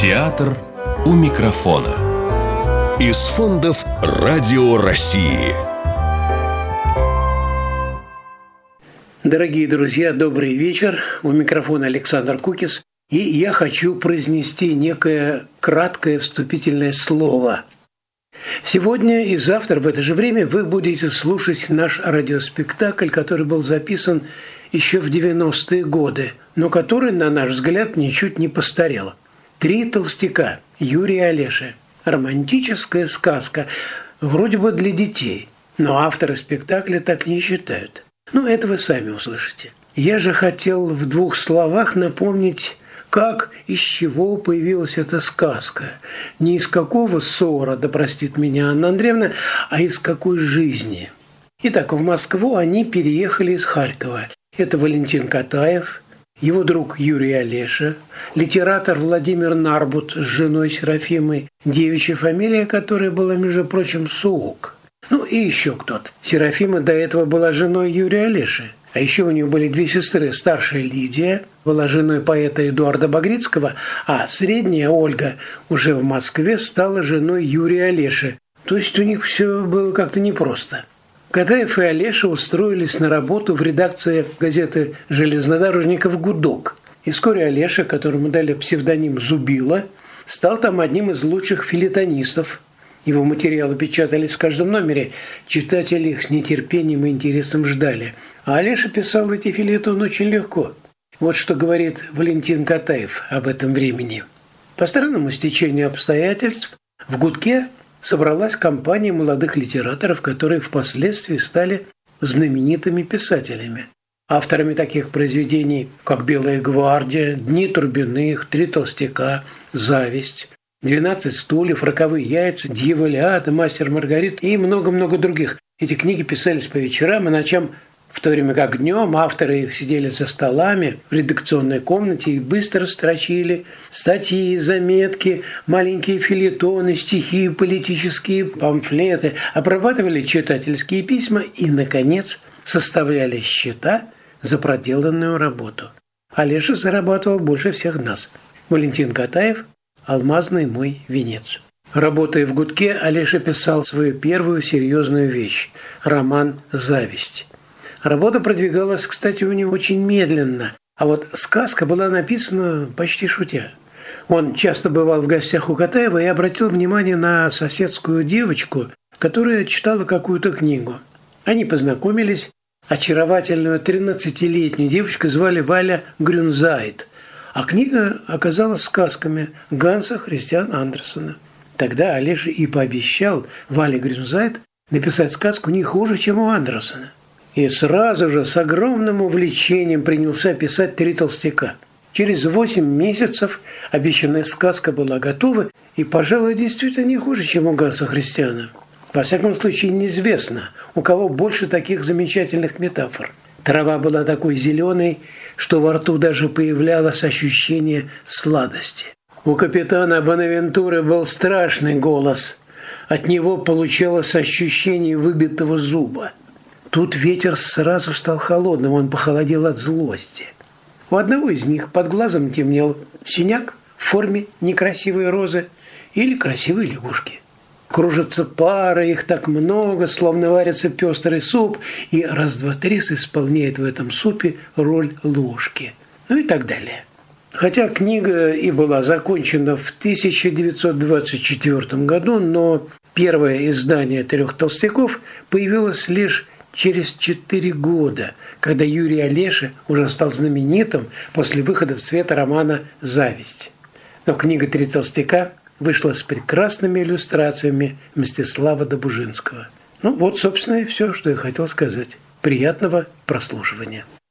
Театр у микрофона. Из фондов «Радио России». Дорогие друзья, добрый вечер. У микрофона Александр Кукис. И я хочу произнести некое краткое вступительное слово. Сегодня и завтра в это же время вы будете слушать наш радиоспектакль, который был записан еще в 90-е годы, но который, на наш взгляд, ничуть не постарел. «Три толстяка» Юрия Олеши. Романтическая сказка, вроде бы для детей, но авторы спектакля так не считают. Ну, это вы сами услышите. Я же хотел в двух словах напомнить как, из чего появилась эта сказка. Не из какого ссора, да простит меня Анна Андреевна, а из какой жизни. Итак, в Москву они переехали из Харькова. Это Валентин Катаев, его друг Юрий Олеша, литератор Владимир Нарбут с женой Серафимой, девичья фамилия которой была, между прочим, Суук. Ну и еще кто-то. Серафима до этого была женой Юрия Олеши. А еще у нее были две сестры. Старшая Лидия была женой поэта Эдуарда Багрицкого, а средняя Ольга уже в Москве стала женой Юрия Олеши. То есть у них все было как-то непросто. Кадаев и Олеша устроились на работу в редакции газеты железнодорожников «Гудок». И вскоре Олеша, которому дали псевдоним «Зубила», стал там одним из лучших филитонистов. Его материалы печатались в каждом номере. Читатели их с нетерпением и интересом ждали. А Олеша писал эти филитоны очень легко. Вот что говорит Валентин Катаев об этом времени. По странному стечению обстоятельств в «Гудке» собралась компания молодых литераторов, которые впоследствии стали знаменитыми писателями. Авторами таких произведений, как «Белая гвардия», «Дни Турбиных», «Три толстяка», «Зависть», «Двенадцать стульев», «Роковые яйца», «Дьяволиада», «Мастер Маргарит» и много-много других. Эти книги писались по вечерам и ночам в то время как днем авторы их сидели за столами в редакционной комнате и быстро строчили статьи, заметки, маленькие филитоны, стихи, политические памфлеты, обрабатывали читательские письма и, наконец, составляли счета за проделанную работу. Олеша зарабатывал больше всех нас. Валентин Катаев «Алмазный мой венец». Работая в «Гудке», Олеша писал свою первую серьезную вещь – роман «Зависть». Работа продвигалась, кстати, у него очень медленно, а вот сказка была написана почти шутя. Он часто бывал в гостях у Катаева и обратил внимание на соседскую девочку, которая читала какую-то книгу. Они познакомились. Очаровательную 13-летнюю девочку звали Валя Грюнзайт, а книга оказалась сказками Ганса Христиан Андерсона. Тогда Олеша и пообещал Вале Грюнзайт написать сказку не хуже, чем у Андерсона и сразу же с огромным увлечением принялся писать «Три толстяка». Через восемь месяцев обещанная сказка была готова и, пожалуй, действительно не хуже, чем у Ганса Христиана. Во всяком случае, неизвестно, у кого больше таких замечательных метафор. Трава была такой зеленой, что во рту даже появлялось ощущение сладости. У капитана Бонавентуры был страшный голос. От него получалось ощущение выбитого зуба. Тут ветер сразу стал холодным, он похолодел от злости. У одного из них под глазом темнел синяк в форме некрасивой розы или красивой лягушки. Кружатся пары, их так много, словно варится пестрый суп, и раз-два-три исполняет в этом супе роль ложки. Ну и так далее. Хотя книга и была закончена в 1924 году, но первое издание «Трех толстяков» появилось лишь через четыре года, когда Юрий Олеша уже стал знаменитым после выхода в свет романа «Зависть». Но книга «Три толстяка» вышла с прекрасными иллюстрациями Мстислава Добужинского. Ну вот, собственно, и все, что я хотел сказать. Приятного прослушивания.